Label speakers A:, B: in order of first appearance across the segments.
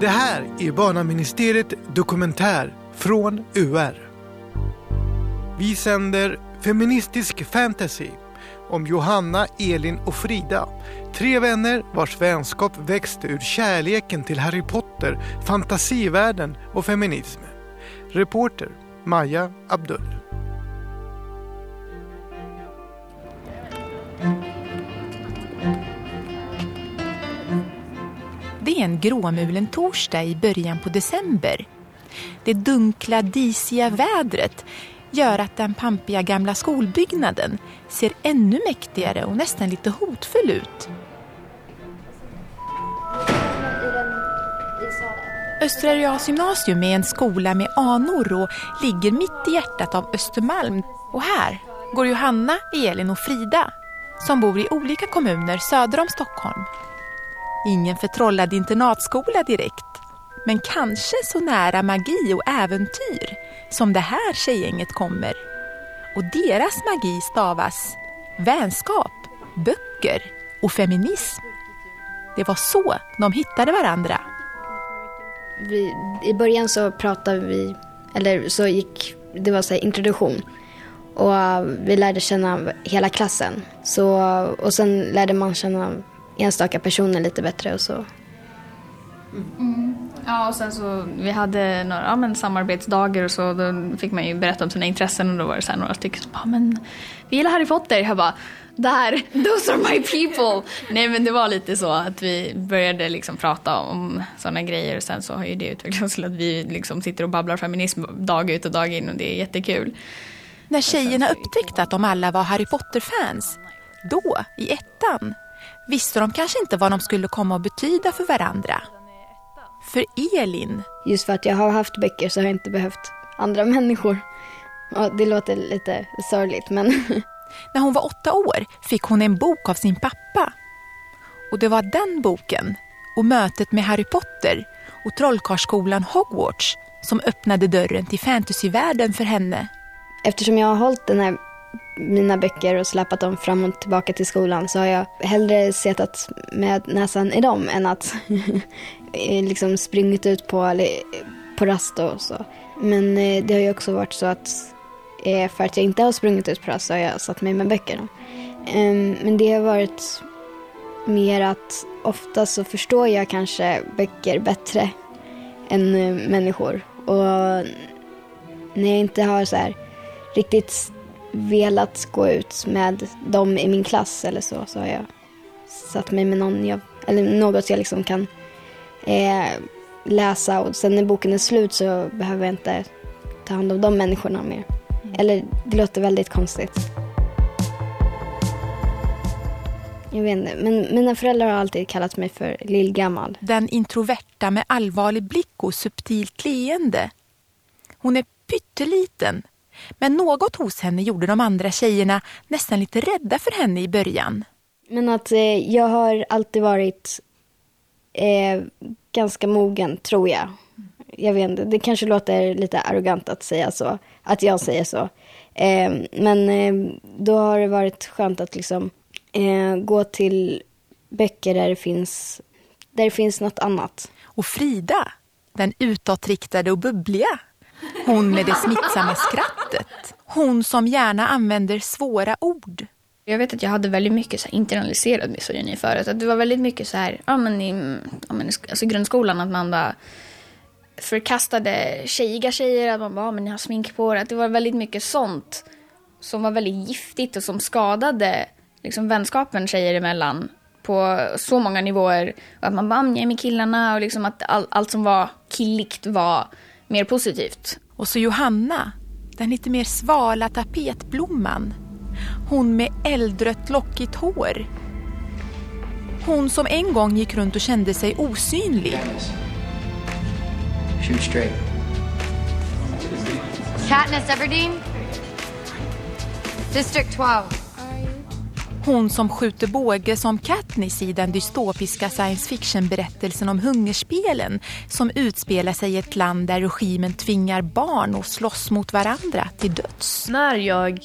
A: Det här är Barnaministeriet Dokumentär från UR. Vi sänder feministisk fantasy om Johanna, Elin och Frida. Tre vänner vars vänskap växte ur kärleken till Harry Potter, fantasivärlden och feminism. Reporter Maja
B: Abdul. Sen en gråmulen torsdag i början på december. Det dunkla, disiga vädret gör att den pampiga gamla skolbyggnaden ser ännu mäktigare och nästan lite hotfull ut. Östra Reals gymnasium är en skola med anor och ligger mitt i hjärtat av Östermalm. Och här går Johanna, Elin och Frida som bor i olika kommuner söder om Stockholm. Ingen förtrollad internatskola direkt, men kanske så nära magi och äventyr som det här tjejgänget kommer. Och deras magi stavas vänskap, böcker och feminism. Det var så de hittade varandra.
C: Vi, I början så pratade vi, eller så gick, det var så introduktion. Och eh, vi lärde känna hela klassen. Så, och sen lärde man känna enstaka personer lite bättre och så.
D: Mm. Ja, och sen så vi hade några ja, men samarbetsdagar och så. Då fick man ju berätta om sina intressen och då var det så några stycken som bara, men vi gillar Harry Potter. Jag bara, där, those are my people. Nej men det var lite så att vi började liksom prata om sådana grejer och sen så har ju det utvecklats till att vi liksom sitter och babblar feminism dag ut och dag in och det är jättekul.
B: När tjejerna upptäckte att de alla var Harry Potter-fans, då, i ettan, visste de kanske inte vad de skulle komma att betyda för varandra. För Elin...
C: Just för att jag har haft böcker så har jag inte behövt andra människor. Och det låter lite sorgligt men...
B: När hon var åtta år fick hon en bok av sin pappa. Och det var den boken och mötet med Harry Potter och trollkarlsskolan Hogwarts som öppnade dörren till fantasyvärlden för henne.
C: Eftersom jag har hållit den här mina böcker och släpat dem fram och tillbaka till skolan så har jag hellre setat med näsan i dem än att liksom sprungit ut på, på rast och så. Men eh, det har ju också varit så att eh, för att jag inte har sprungit ut på rast så har jag satt mig med böckerna. Ehm, men det har varit mer att ofta så förstår jag kanske böcker bättre än eh, människor. Och när jag inte har så här riktigt velat gå ut med dem i min klass eller så, så har jag satt mig med någon jag, eller något jag liksom kan eh, läsa och sen när boken är slut så behöver jag inte ta hand om de människorna mer. Mm. Eller det låter väldigt konstigt. Jag vet inte, men mina föräldrar har alltid kallat mig för lillgammal.
B: Den introverta med allvarlig blick och subtilt leende. Hon är pytteliten men något hos henne gjorde de andra tjejerna nästan lite rädda för henne i början.
C: Men att eh, jag har alltid varit eh, ganska mogen, tror jag. Jag vet inte, det kanske låter lite arrogant att säga så, att jag säger så. Eh, men eh, då har det varit skönt att liksom eh, gå till böcker där det finns, där det finns något annat.
B: Och Frida, den utåtriktade och bubbliga, hon med det smittsamma skrattet. Hon som gärna använder svåra ord.
D: Jag vet att jag hade väldigt mycket så här internaliserad misogyni förut. Att det var väldigt mycket så här, ja men i ja, men, alltså grundskolan, att man bara förkastade tjejiga tjejer, att man bara, ja, men ni har smink på er. Att det var väldigt mycket sånt som var väldigt giftigt och som skadade liksom, vänskapen tjejer emellan på så många nivåer. Och att man bara, jag är med killarna och liksom att all, allt som var killigt var mer positivt.
B: Och så Johanna, den lite mer svala tapetblomman. Hon med eldrött lockigt hår. Hon som en gång gick runt och kände sig osynlig. Shoot straight. Katniss Everdeen. District 12. Hon som skjuter båge som Katniss i den dystopiska science fiction-berättelsen om hungerspelen som utspelar sig i ett land där regimen tvingar barn att slåss mot varandra till döds.
E: När jag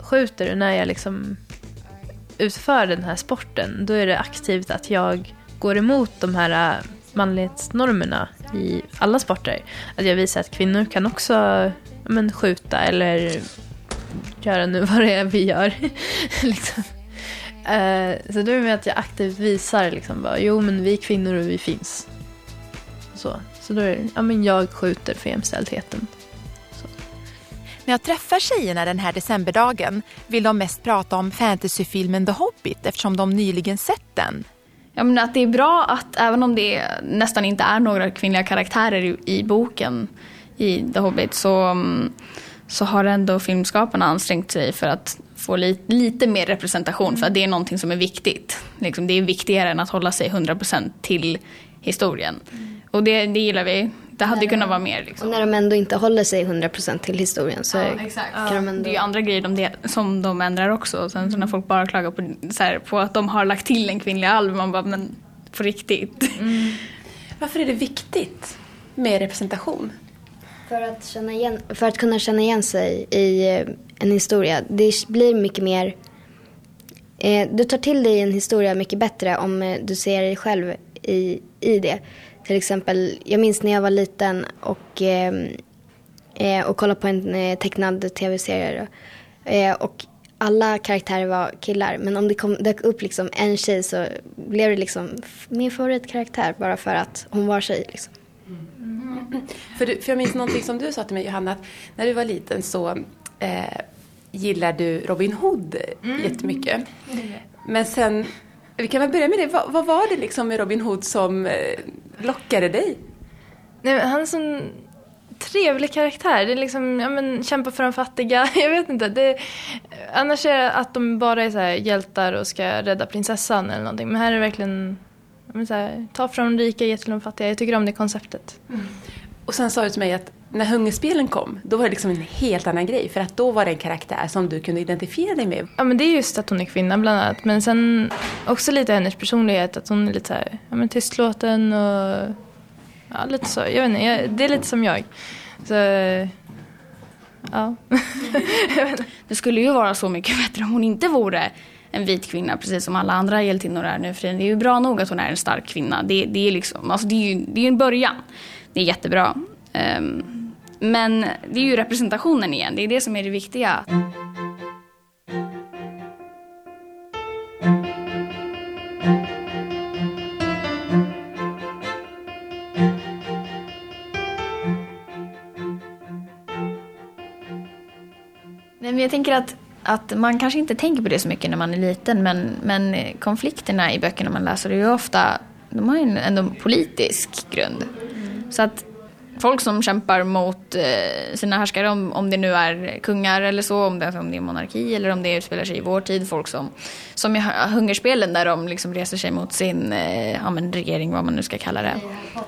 E: skjuter och när jag liksom utför den här sporten då är det aktivt att jag går emot de här äh, manlighetsnormerna i alla sporter. Att jag visar att kvinnor kan också men, skjuta eller göra nu vad det är vi gör. liksom. uh, så det är med att jag aktivt visar liksom bara, jo men vi är kvinnor och vi finns. Så, så då är det, ja men jag skjuter för jämställdheten.
B: När jag träffar tjejerna den här decemberdagen vill de mest prata om fantasyfilmen The Hobbit eftersom de nyligen sett den.
D: Ja, men att det är bra att även om det nästan inte är några kvinnliga karaktärer i, i boken i The Hobbit så, mm, så har ändå filmskaparna ansträngt sig för att få li, lite mer representation mm. för att det är någonting som är viktigt. Liksom, det är viktigare än att hålla sig 100% till historien. Mm. Och det, det gillar vi. Det hade när kunnat vara mer. Liksom.
C: Och när de ändå inte håller sig 100% till historien så ja, exakt. kan de ändå...
D: Det är ju andra grejer de, som de ändrar också. Sen så när folk bara klagar på, så här, på att de har lagt till en kvinnlig alv, man bara, men på riktigt. Mm.
F: Varför är det viktigt med representation?
C: För att, känna igen, för att kunna känna igen sig i eh, en historia. Det blir mycket mer... Eh, du tar till dig en historia mycket bättre om eh, du ser dig själv i, i det. Till exempel, jag minns när jag var liten och, eh, eh och kollade på en tecknad tv-serie. Eh, och alla karaktärer var killar. Men om det kom, dök upp liksom en tjej så blev det liksom min favoritkaraktär bara för att hon var tjej. Liksom.
F: För, du, för jag minns någonting som du sa till mig Johanna, att när du var liten så eh, gillar du Robin Hood mm. jättemycket. Mm. Men sen vi kan väl börja med det. Vad, vad var det liksom med Robin Hood som eh, lockade dig?
E: Nej, han är en sån trevlig karaktär. Det är liksom, ja men kämpa för de fattiga. Jag vet inte. Det, annars är det att de bara är så hjältar och ska rädda prinsessan eller någonting. Men här är det verkligen, här, ta från de rika, ge till de fattiga. Jag tycker om det konceptet. Mm.
F: Och sen sa du till mig att när hungerspelen kom, då var det liksom en helt annan grej. För att då var det en karaktär som du kunde identifiera dig med.
E: Ja men det är just att hon är kvinna bland annat. Men sen också lite hennes personlighet. Att hon är lite så här, ja men tystlåten och ja, lite så. Jag vet inte, jag, det är lite som jag. Så, ja.
D: det skulle ju vara så mycket bättre om hon inte vore en vit kvinna precis som alla andra hjältinnor är nu för Det är ju bra nog att hon är en stark kvinna. Det, det är liksom, alltså det är ju det är en början. Det är jättebra. Um, men det är ju representationen igen, det är det som är det viktiga. Men jag tänker att, att man kanske inte tänker på det så mycket när man är liten men, men konflikterna i böckerna man läser är ju ofta, de har ju ändå en politisk grund. Så att folk som kämpar mot eh, sina härskare, om, om det nu är kungar eller så, om det, om det är monarki eller om det utspelar sig i vår tid. Folk som, som i hungerspelen där de liksom reser sig mot sin eh, ja, men regering, vad man nu ska kalla det.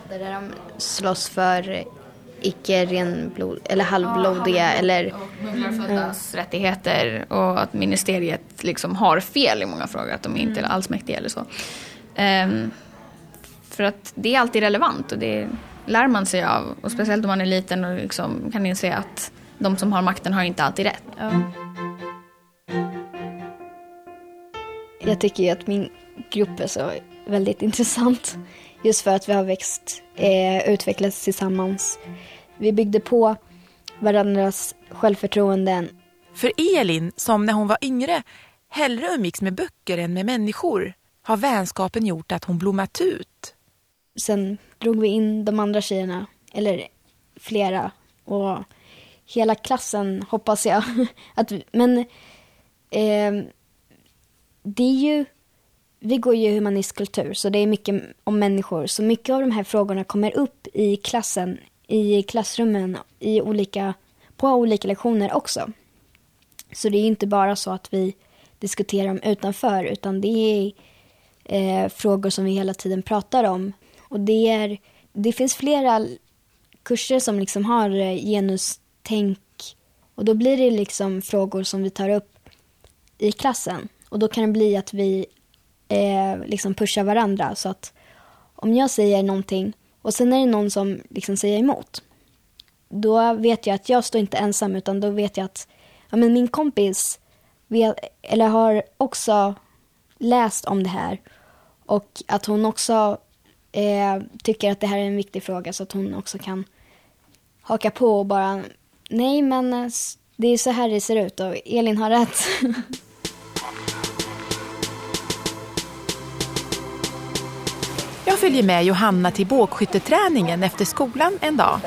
C: Där de slåss för icke renblod, eller halvblodiga ja, eller...
D: Mugglarföddas mm. rättigheter och att ministeriet liksom har fel i många frågor, att de är inte mm. allsmäktiga eller så. Um, för att det är alltid relevant och det lär man sig av. Och speciellt om man är liten och liksom kan inse att de som har makten har inte alltid rätt. Ja.
C: Jag tycker ju att min grupp är så väldigt intressant. Just för att vi har växt, eh, utvecklats tillsammans. Vi byggde på varandras självförtroenden.
B: För Elin, som när hon var yngre hellre umgicks med böcker än med människor, har vänskapen gjort att hon blommat ut.
C: Sen drog vi in de andra tjejerna, eller flera. Och hela klassen hoppas jag. att, men eh, det är ju, vi går ju humanistkultur så det är mycket om människor. Så mycket av de här frågorna kommer upp i klassen, i klassrummen, i olika, på olika lektioner också. Så det är inte bara så att vi diskuterar dem utanför utan det är eh, frågor som vi hela tiden pratar om och det, är, det finns flera kurser som liksom har eh, genustänk och då blir det liksom frågor som vi tar upp i klassen. Och då kan det bli att vi eh, liksom pushar varandra. Så att om jag säger någonting och sen är det någon som liksom säger emot. Då vet jag att jag står inte ensam utan då vet jag att ja, men min kompis vet, eller har också läst om det här. Och att hon också eh, tycker att det här är en viktig fråga så att hon också kan haka på och bara nej men eh, det är så här det ser ut och Elin har rätt.
B: följer med Johanna till bågskytteträningen efter skolan en dag.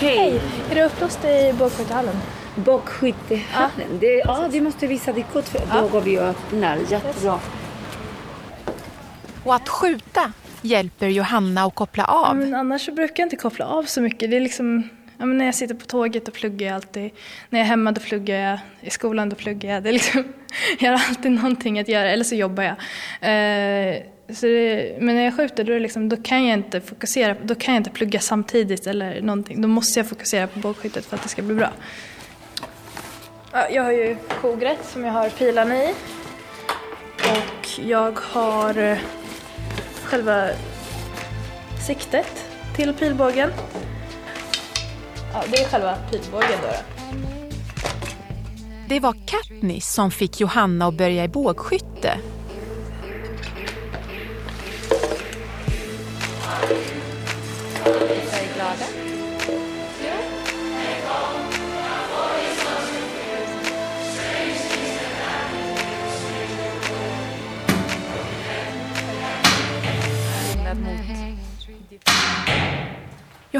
G: Hej,
E: Är du upplåst i bågskyttehallen?
G: bågskyttehallen. Det, ja, du måste visa ditt kort. För, Då går vi och öppnar. Jättebra.
B: Och att skjuta hjälper Johanna att koppla
E: Ja,
B: av.
E: men annars så brukar jag inte koppla av så mycket. Det är liksom, ja, men när jag sitter på tåget då pluggar jag alltid. När jag är hemma då pluggar jag. I skolan då pluggar jag. Det är liksom, jag har alltid någonting att göra, eller så jobbar jag. Eh, det, men när jag skjuter då, liksom, då kan jag inte fokusera, då kan jag inte plugga samtidigt eller någonting. Då måste jag fokusera på bågskyttet för att det ska bli bra. Jag har ju kogrätt som jag har pilarna i. Och jag har eh, själva siktet till pilbågen. Ja, det är själva pilbågen då.
B: Det var Katniss som fick Johanna att börja i bågskytte.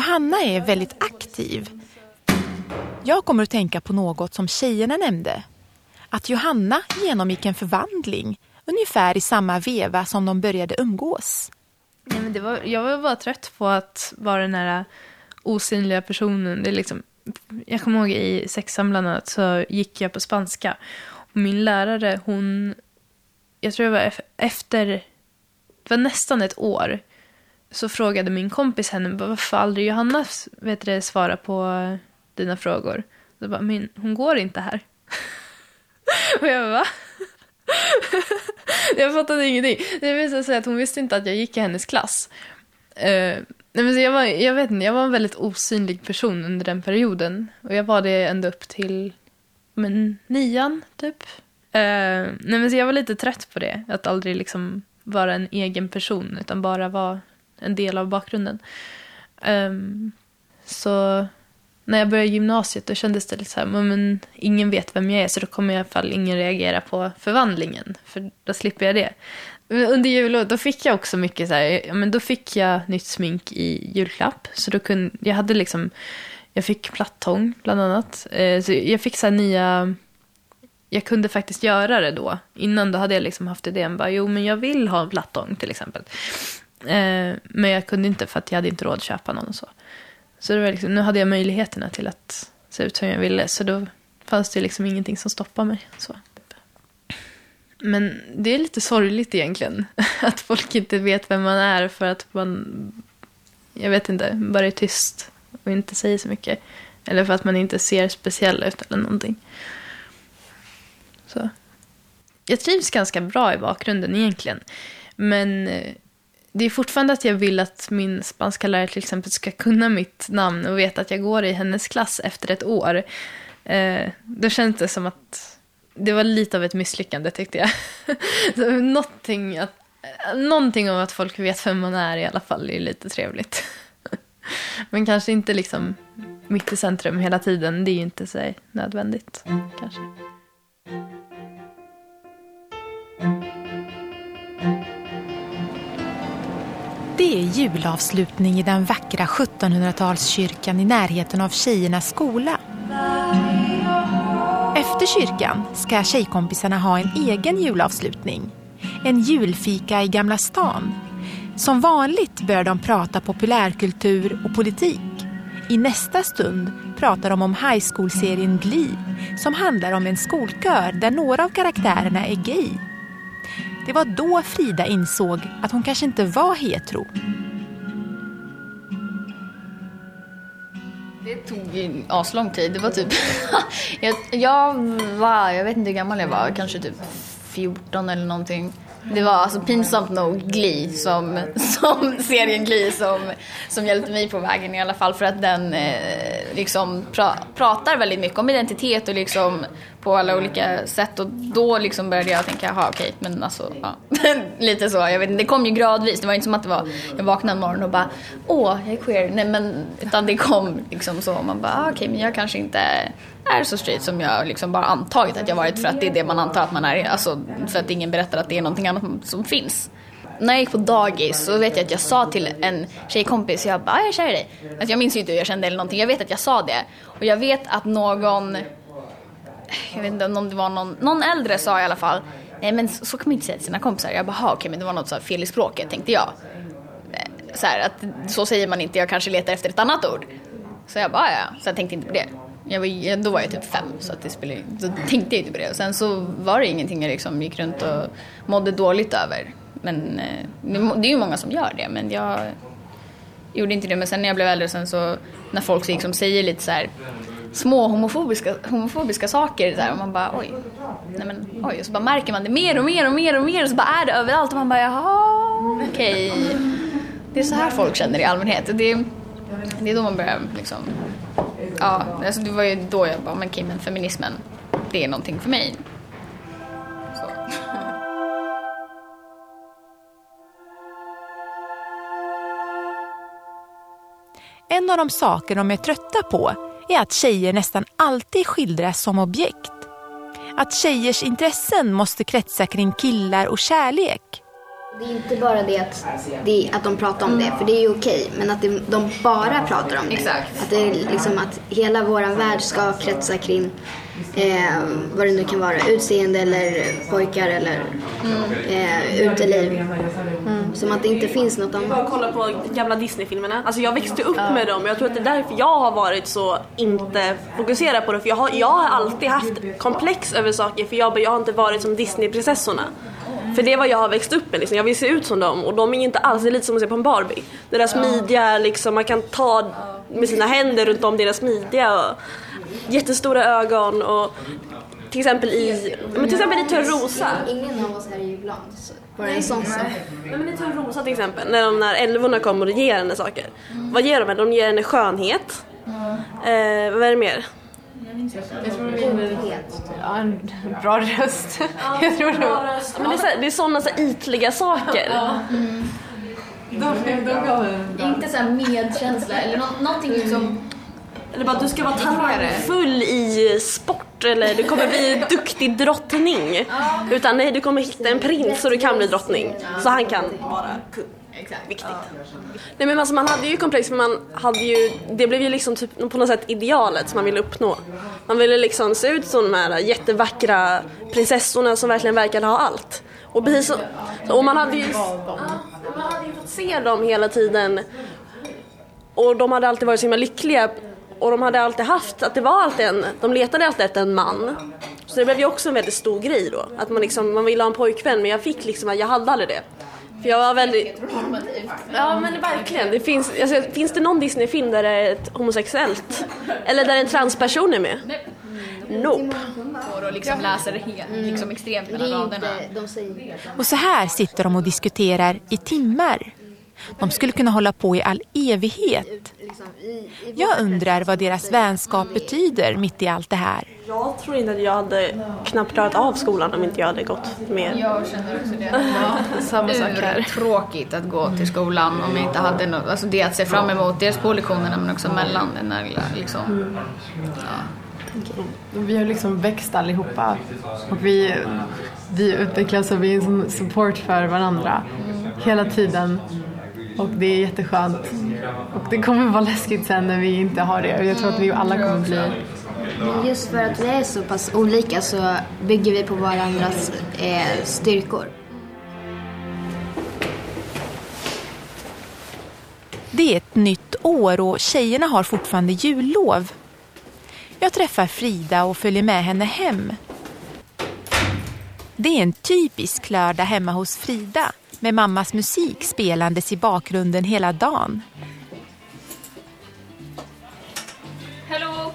B: Johanna är väldigt aktiv. Jag kommer att tänka på något som tjejerna nämnde. Att Johanna genomgick en förvandling ungefär i samma veva som de började umgås.
E: Nej, men det var, jag var bara trött på att vara den här osynliga personen. Det är liksom, jag kommer ihåg i sexan bland annat så gick jag på spanska. Och min lärare, hon... Jag tror det var efter... Det var nästan ett år. Så frågade min kompis henne varför aldrig Johanna vet det, svarar på eh, dina frågor. Så bara, men hon går inte här. Och jag bara, va? jag fattade ingenting. Det visade sig att hon visste inte att jag gick i hennes klass. Uh, nej, men så jag, var, jag vet inte, jag var en väldigt osynlig person under den perioden. Och jag var det ända upp till men, nian, typ. Uh, nej, men så jag var lite trött på det. Att aldrig liksom vara en egen person, utan bara vara en del av bakgrunden. Um, så när jag började gymnasiet då kändes det lite så här, men, men ingen vet vem jag är så då kommer i alla fall ingen reagera på förvandlingen. För då slipper jag det. Men under jullovet då fick jag också mycket så här, men då fick jag nytt smink i julklapp. Så då kunde, jag hade liksom, jag fick plattång bland annat. Eh, så jag fick så här nya, jag kunde faktiskt göra det då. Innan då hade jag liksom haft idén, bara, jo men jag vill ha en plattång till exempel. Eh, men jag kunde inte för att jag hade inte råd att köpa någon och så. Så det var liksom, nu hade jag möjligheterna till att se ut som jag ville. Så då fanns det liksom ingenting som stoppade mig. Så. Men det är lite sorgligt egentligen. Att folk inte vet vem man är för att man, jag vet inte, bara är tyst och inte säger så mycket. Eller för att man inte ser speciell ut eller någonting. Så. Jag trivs ganska bra i bakgrunden egentligen. Men eh, det är fortfarande att jag vill att min spanska lärare till exempel ska kunna mitt namn och veta att jag går i hennes klass efter ett år. Eh, då känns det som att det var lite av ett misslyckande tyckte jag. Någonting, att, någonting om att folk vet vem man är i alla fall är lite trevligt. Men kanske inte liksom mitt i centrum hela tiden. Det är ju inte så nödvändigt kanske.
B: Det är julavslutning i den vackra 1700-talskyrkan i närheten av tjejernas skola. Efter kyrkan ska tjejkompisarna ha en egen julavslutning. En julfika i Gamla stan. Som vanligt börjar de prata populärkultur och politik. I nästa stund pratar de om high school-serien Glee som handlar om en skolkör där några av karaktärerna är gay. Det var då Frida insåg att hon kanske inte var hetero.
D: Det tog ju aslång tid. Det var typ... jag, jag var, jag vet inte hur gammal jag var, kanske typ 14 eller någonting. Det var alltså pinsamt nog Glee som, som serien Glee som, som hjälpte mig på vägen i alla fall för att den eh, liksom pra, pratar väldigt mycket om identitet och liksom på alla olika sätt och då liksom började jag tänka, jaha okej, men alltså ja. lite så, jag vet inte, det kom ju gradvis, det var inte som att det var, jag vaknade en morgon och bara, åh, jag är queer, nej men, utan det kom liksom så, man bara, ah, okej, men jag kanske inte är så straight som jag liksom bara antagit att jag varit för att det är det man antar att man är, alltså för att ingen berättar att det är någonting annat som finns. När jag gick på dagis så vet jag att jag sa till en tjejkompis, jag bara, ah, jag är kär i dig. Alltså jag minns ju inte hur jag kände eller någonting, jag vet att jag sa det. Och jag vet att någon jag vet inte om det var någon, någon äldre sa i alla fall, nej men så, så kan man inte säga till sina kompisar. Jag bara, okej okay, men det var något så fel i språket tänkte jag. Eh, så här, att så säger man inte, jag kanske letar efter ett annat ord. Så jag bara, ah, ja, så jag tänkte inte på det. Jag var, då var jag typ fem så att det spelade, då tänkte jag inte på det. Och sen så var det ingenting jag liksom gick runt och mådde dåligt över. Men eh, det är ju många som gör det men jag gjorde inte det. Men sen när jag blev äldre sen så när folk liksom säger lite så här små homofobiska, homofobiska saker där och man bara oj, nej men oj och så bara märker man det mer och mer och mer och mer och så bara är det överallt och man bara jaha okej okay. det är så här folk känner i allmänhet det, det är då man börjar liksom ja, alltså det var ju då jag bara men okej men feminismen det är någonting för mig
B: En av de saker de är trötta på är att tjejer nästan alltid skildras som objekt. Att tjejers intressen måste kretsa kring killar och kärlek.
C: Det är inte bara det att, det, att de pratar om det, för det är ju okej, men att det, de bara pratar om det.
D: Exakt.
C: Att, det är liksom att hela vår värld ska kretsa kring eh, vad det nu kan vara, utseende eller pojkar eller mm. eh, uteliv. Mm. Som att det inte finns något annat.
H: Jag kollar på gamla Disney-filmerna. Alltså jag växte upp med dem och jag tror att det är därför jag har varit så inte fokuserad på det. För jag har, jag har alltid haft komplex över saker för jag, jag har inte varit som Disney-prinsessorna. För det är vad jag har växt upp med. Liksom. Jag vill se ut som dem och de är inte alls, det är lite som att se på en Barbie. Deras midja, liksom, man kan ta med sina händer runt om deras midja. Och jättestora ögon och till exempel i, men till exempel i Törnrosa.
C: Ingen av oss här är ju blond. Bara en sån sak.
H: Men i Törnrosa till exempel, när, de, när älvorna kommer och ger henne saker. Vad ger de henne? De ger henne skönhet. Eh, vad är det mer?
E: Jag tror det är ja, en bra röst. jag tror
H: bra röst. Men det är, så, det är sådana så ytliga saker. Mm.
D: De, de Inte så medkänsla eller nå någonting liksom
H: eller bara du ska vara talangfull i sport eller du kommer bli duktig drottning. Utan nej, du kommer hitta en prins så du kan bli drottning. Så han kan vara kung. Exakt. Viktigt. Nej men alltså man hade ju komplex för man hade ju, det blev ju liksom typ på något sätt idealet som man ville uppnå. Man ville liksom se ut som de här jättevackra prinsessorna som verkligen verkade ha allt. Och, precis så, och man hade ju, man hade ju fått se dem hela tiden och de hade alltid varit så himla lyckliga och de hade alltid haft, att det var alltid en, de letade alltid efter en man. Så det blev ju också en väldigt stor grej då. Att man liksom, man ville ha en pojkvän men jag fick liksom, jag hade aldrig det. För jag var väldigt... Ja men verkligen. Det finns, alltså, finns det någon Disney-film där det är ett homosexuellt? Eller där en transperson är med? Nope.
D: Och liksom läser helt, liksom extremt mellan raderna.
B: Och så här sitter de och diskuterar i timmar. De skulle kunna hålla på i all evighet. Jag undrar vad deras vänskap betyder mitt i allt det här.
H: Jag tror inte att jag hade knappt klarat av skolan om inte jag hade gått med.
D: Jag känner också det. Ja, samma sak här. tråkigt att gå till skolan om jag inte hade något, alltså det att se fram emot, dels på lektionerna men också mellan den där liksom. Mm.
I: Ja. Vi har liksom växt allihopa och vi, vi utvecklas och vi är en support för varandra mm. hela tiden. Och det är jätteskönt. Och det kommer vara läskigt sen när vi inte har det. Jag tror att vi alla kommer bli...
C: Men just för att vi är så pass olika så bygger vi på varandras eh, styrkor.
B: Det är ett nytt år och tjejerna har fortfarande jullov. Jag träffar Frida och följer med henne hem. Det är en typisk lördag hemma hos Frida med mammas musik spelandes i bakgrunden hela dagen.
D: Hallå!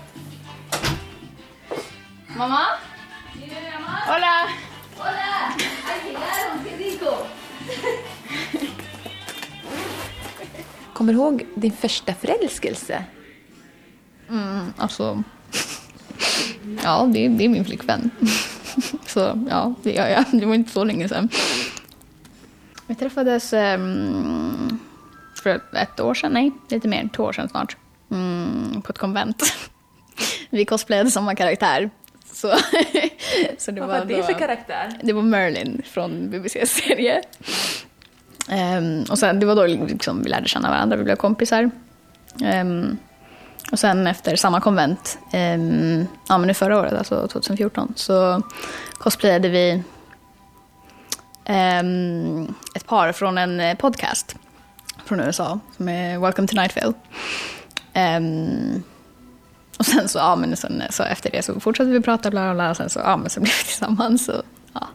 D: Mamma? Hola! Hola!
J: Kommer du ihåg din första förälskelse?
D: Mm, alltså... Ja, det, det är min flickvän. Så ja, det gör jag. Det var inte så länge sedan. Vi träffades um, för ett år sedan, nej, lite mer, två år sedan snart. Mm, på ett konvent. Vi cosplayade samma karaktär. Så,
J: så det Vad var, var det då, för karaktär?
D: Det var Merlin från BBCs serie. Um, och sen, det var då liksom, vi lärde känna varandra, vi blev kompisar. Um, och sen efter samma konvent, um, ja men nu förra året, alltså 2014, så cosplayade vi ett par från en podcast från USA som är Welcome to Nightville. och sen så, ja men sen, så efter det så fortsatte vi prata, bla bla bla, och sen så, ja men så blev vi tillsammans. Så, ja.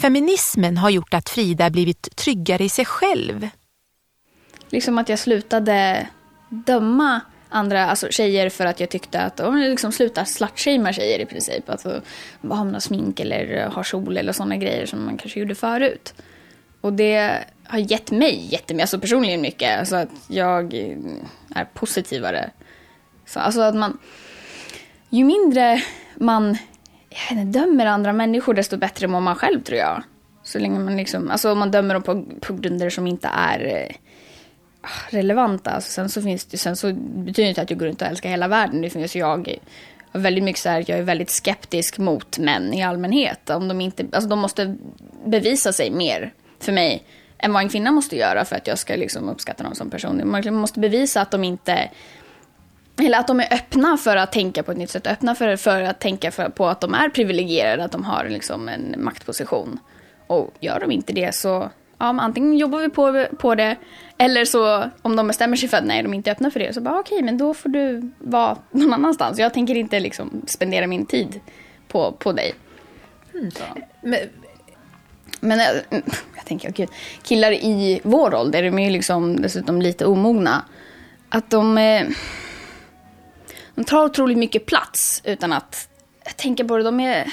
B: Feminismen har gjort att Frida blivit tryggare i sig själv.
D: Liksom att jag slutade döma andra alltså tjejer för att jag tyckte att de liksom sluta slutshamea tjejer i princip. Alltså ha smink eller ha kjol eller sådana grejer som man kanske gjorde förut. Och det har gett mig jättemycket, alltså personligen mycket. Alltså att jag är positivare. Så, alltså att man... Ju mindre man inte, dömer andra människor desto bättre mår man själv tror jag. Så länge man liksom, alltså om man dömer dem på, på grunder som inte är eh, relevanta. Alltså sen så finns det, sen så betyder det inte att jag går runt och älskar hela världen. Det finns jag väldigt mycket så här, jag är väldigt skeptisk mot män i allmänhet. Om de inte, alltså de måste bevisa sig mer för mig än vad en kvinna måste göra för att jag ska liksom uppskatta dem som person. Man liksom måste bevisa att de inte eller att de är öppna för att tänka på ett nytt sätt. Öppna för, för att tänka för, på att de är privilegierade, att de har liksom en maktposition. Och gör de inte det så, ja, antingen jobbar vi på, på det, eller så om de bestämmer sig för att nej, de är inte öppna för det, så bara okej, okay, men då får du vara någon annanstans. Jag tänker inte liksom spendera min tid på, på dig. Mm. Men, men jag, eh, jag tänker, gud, killar i vår ålder, de är ju liksom dessutom lite omogna. Att de... Eh, de tar otroligt mycket plats utan att tänka på det. De, är,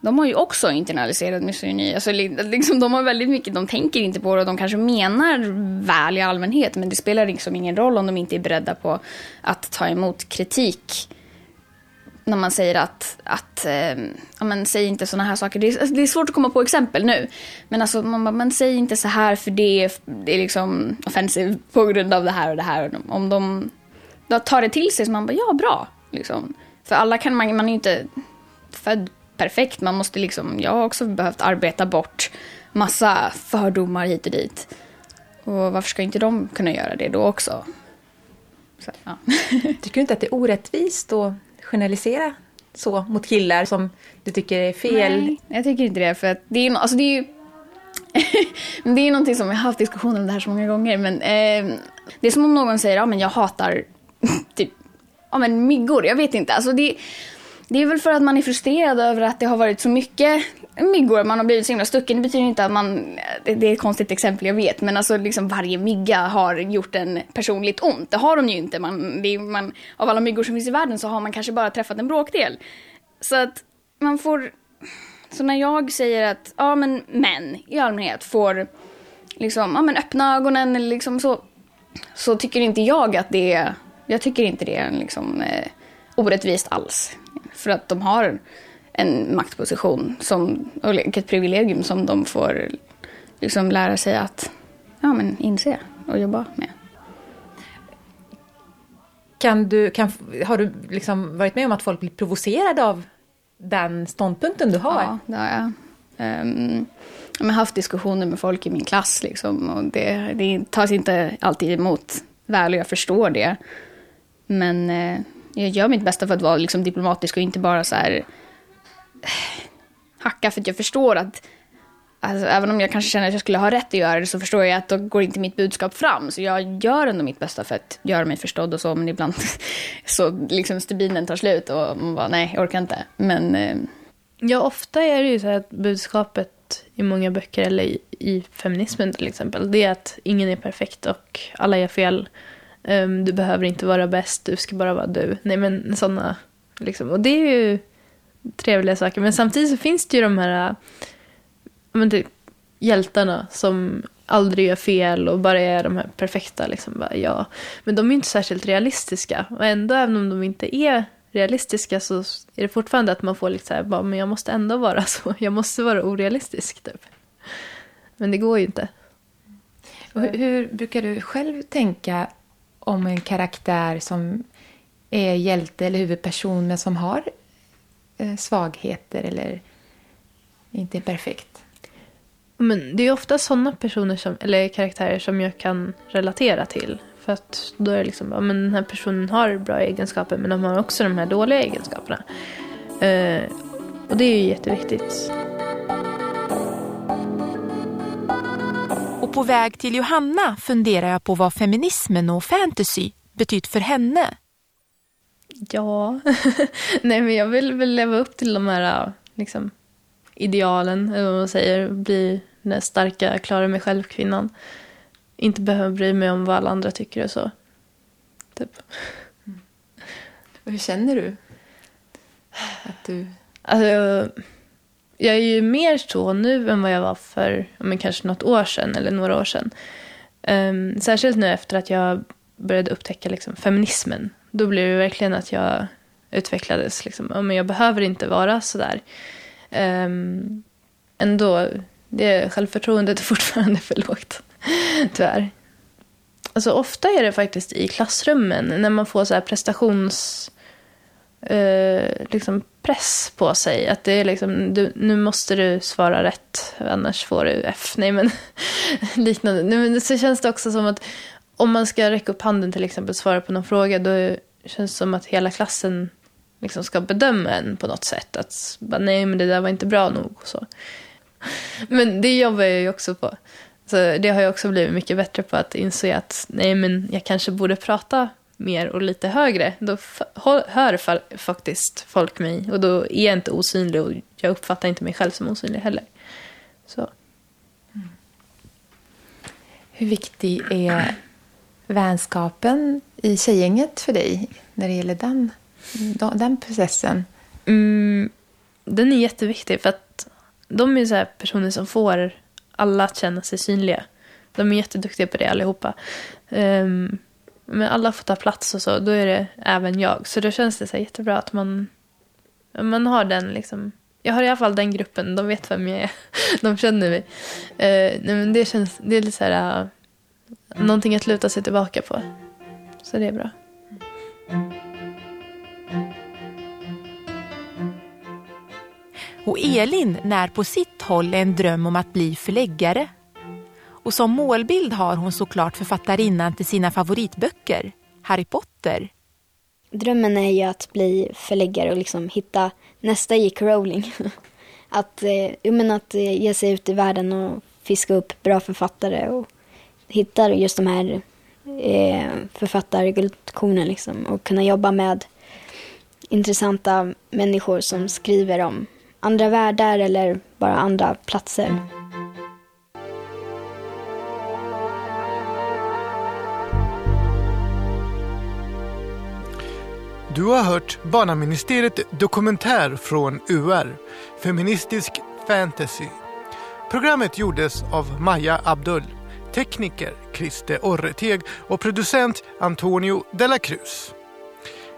D: de har ju också internaliserat. misogyni. Alltså, liksom, de har väldigt mycket, de tänker inte på det och de kanske menar väl i allmänhet men det spelar liksom ingen roll om de inte är beredda på att ta emot kritik när man säger att, att eh, ja, men säg inte sådana här saker. Det är, alltså, det är, svårt att komma på exempel nu. Men alltså, man bara, men säg inte så här för det, det är liksom offensivt på grund av det här och det här. Om de då tar det till sig så man bara, ja bra. Liksom. För alla kan man, man är ju inte född perfekt. Man måste liksom, jag har också behövt arbeta bort massa fördomar hit och dit. Och varför ska inte de kunna göra det då också? Så, ja.
J: Tycker du inte att det är orättvist att generalisera så mot killar som du tycker är fel?
D: Nej, jag tycker inte det. För att det är, alltså det är ju det är någonting som jag har haft diskussioner om det här så många gånger. Men eh, det är som om någon säger, ja men jag hatar typ, ja men myggor, jag vet inte. Alltså det, det är väl för att man är frustrerad över att det har varit så mycket myggor, man har blivit så himla stucken. Det betyder inte att man, det är ett konstigt exempel jag vet, men alltså liksom varje mygga har gjort en personligt ont. Det har de ju inte. Man, är, man, av alla myggor som finns i världen så har man kanske bara träffat en bråkdel. Så att man får, så när jag säger att, ja men män i allmänhet får liksom, ja men öppna ögonen eller liksom så, så tycker inte jag att det är jag tycker inte det är liksom, eh, orättvist alls. För att de har en maktposition som, och ett privilegium som de får liksom lära sig att ja, men inse och jobba med.
J: Kan du, kan, har du liksom varit med om att folk blir provocerade av den ståndpunkten du har?
D: Ja, det har jag. Um, jag har haft diskussioner med folk i min klass liksom, och det, det tas inte alltid emot väl och jag förstår det. Men eh, jag gör mitt bästa för att vara liksom, diplomatisk och inte bara så här hacka för att jag förstår att Alltså, även om jag kanske känner att jag skulle ha rätt att göra det så förstår jag att då går inte mitt budskap fram. Så jag gör ändå mitt bästa för att göra mig förstådd och så. Men ibland så liksom stubinen tar slut och man bara nej, jag orkar inte. Men... Eh...
E: Ja, ofta är det ju så att budskapet i många böcker eller i, i feminismen till exempel. Det är att ingen är perfekt och alla gör fel. Um, du behöver inte vara bäst, du ska bara vara du. Nej men sådana, liksom. Och det är ju trevliga saker. Men samtidigt så finns det ju de här, men typ, hjältarna som aldrig gör fel och bara är de här perfekta. Liksom, bara, ja. Men de är ju inte särskilt realistiska. Och ändå, även om de inte är realistiska så är det fortfarande att man får lite så här, bara, men jag måste ändå vara så. Jag måste vara orealistisk, typ. Men det går ju inte.
J: Och hur, hur brukar du själv tänka om en karaktär som är hjälte eller huvudperson men som har eh, svagheter eller inte är perfekt?
E: Men det är ofta sådana personer som, eller karaktärer som jag kan relatera till. För att då är det liksom, ja, men den här personen har bra egenskaper men de har också de här dåliga egenskaperna. Eh, och det är ju jätteviktigt.
B: Och på väg till Johanna funderar jag på vad feminismen och fantasy betytt för henne.
E: Ja, nej men jag vill väl leva upp till de här liksom, idealen, eller vad man säger, bli den starka, klara mig själv-kvinnan. Inte behöva bry mig om vad alla andra tycker och så. Typ.
J: Mm. Och hur känner du? Att du...
E: Alltså, jag är ju mer så nu än vad jag var för men kanske något år sedan eller några år sedan. Um, särskilt nu efter att jag började upptäcka liksom, feminismen. Då blev det verkligen att jag utvecklades. Liksom, men jag behöver inte vara sådär. Um, ehm, ändå det självförtroendet är fortfarande för lågt. Tyvärr. Alltså ofta är det faktiskt i klassrummen när man får så här prestations... Eh, liksom press på sig. Att det är liksom, du, nu måste du svara rätt, annars får du F. Nej men liknande. Nej men så känns det också som att om man ska räcka upp handen till exempel och svara på någon fråga, då känns det som att hela klassen liksom ska bedöma en på något sätt. Att bara, nej men det där var inte bra nog. Och så. Men det jobbar jag ju också på. Så det har jag också blivit mycket bättre på att inse att nej, men jag kanske borde prata mer och lite högre. Då hör faktiskt folk mig och då är jag inte osynlig och jag uppfattar inte mig själv som osynlig heller. Så.
J: Mm. Hur viktig är vänskapen i tjejgänget för dig när det gäller den, den processen?
E: Mm, den är jätteviktig för att de är så personer som får alla att känna sig synliga. De är jätteduktiga på det allihopa. Um, men alla får ta plats och så, då är det även jag. Så då känns det så jättebra att man, man har den liksom. Jag har i alla fall den gruppen, de vet vem jag är. De känner mig. Uh, nej, men det känns, det är lite så här, uh, någonting att luta sig tillbaka på. Så det är bra.
B: Och Elin när på sitt håll en dröm om att bli förläggare. Och som målbild har hon såklart författarinnan till sina favoritböcker, Harry Potter.
C: Drömmen är ju att bli förläggare och liksom hitta nästa J.K. Rowling. att, eh, men att eh, ge sig ut i världen och fiska upp bra författare och hitta just de här eh, författarguldkornen liksom, och kunna jobba med intressanta människor som skriver om andra världar eller bara andra platser.
A: Du har hört Barnaministeriet Dokumentär från UR, Feministisk fantasy. Programmet gjordes av Maja Abdul, tekniker Christer Orreteg och producent Antonio de la Cruz.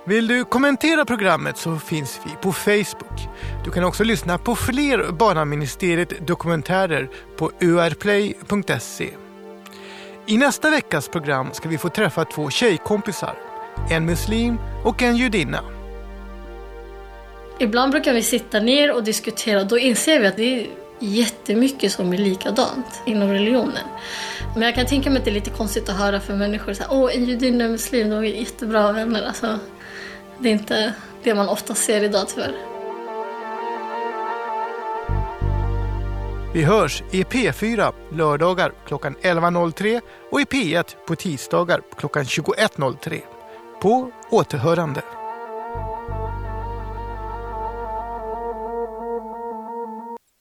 A: Vill du kommentera programmet så finns vi på Facebook. Du kan också lyssna på fler Barnaministeriet dokumentärer på urplay.se. I nästa veckas program ska vi få träffa två tjejkompisar. En muslim och en judinna.
K: Ibland brukar vi sitta ner och diskutera och då inser vi att det är jättemycket som är likadant inom religionen. Men jag kan tänka mig att det är lite konstigt att höra för människor att åh en judinna och en muslim, de är jättebra vänner. Alltså, det är inte det man ofta ser idag tyvärr.
A: Vi hörs i P4 lördagar klockan 11.03 och i P1 på tisdagar klockan 21.03. På återhörande.